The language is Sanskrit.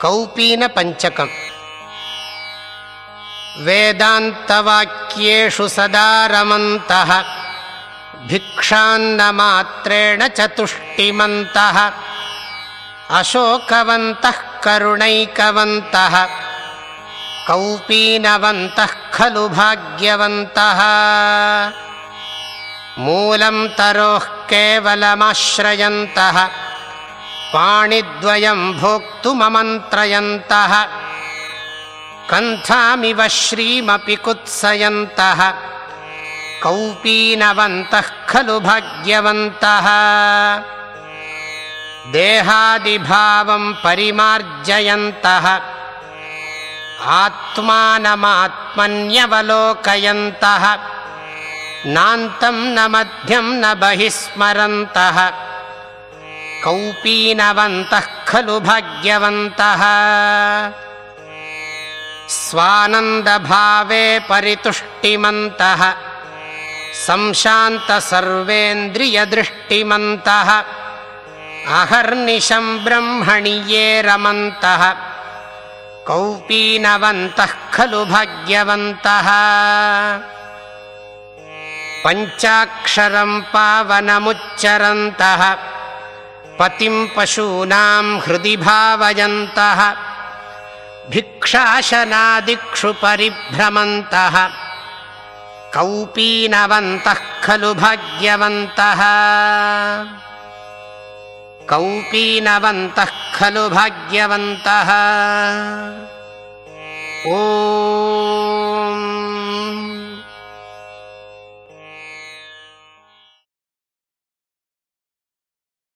कौपीनपञ्चकम्। वेदान्तवाक्येषु सदा रमन्तः। भिक्षान्नमात्रेण चतुष्टिमन्तः। अशोकवन्तः करुणैकवन्तः। कौपीनवन्तः खलु भाग्यवन्तः मूलं तरोः केवलमाश्रयन्तः। पाणिद्वयं भोक्तुममन्त्रयन्तः। कन्थामिव श्रीमपि कुत्सयन्तः। कौपीनवन्तः खलु भाग्यवन्तः। देहादिभावं परिमार्जयन्तः। आत्मानमात्मन्यवलोकयन्तः नान्तं न मध्यं न बहिस्मरन्तः। कौपीनवन्तः खलु भाग्यवन्तः। स्वानन्दभावे परितुष्टिमन्तः। संशान्तसर्वेन्द्रियदृष्टिमन्तः। अहर्निशं ब्रह्मणि ये रमन्तः। कौपीनवन्तः खलु भाग्यवन्तः पञ्चाक्षरं पावनमुच्चरन्तः पतिं पशूनां हृदि भावयन्तः भिक्षाशनादिक्षु परिभ्रमन्तः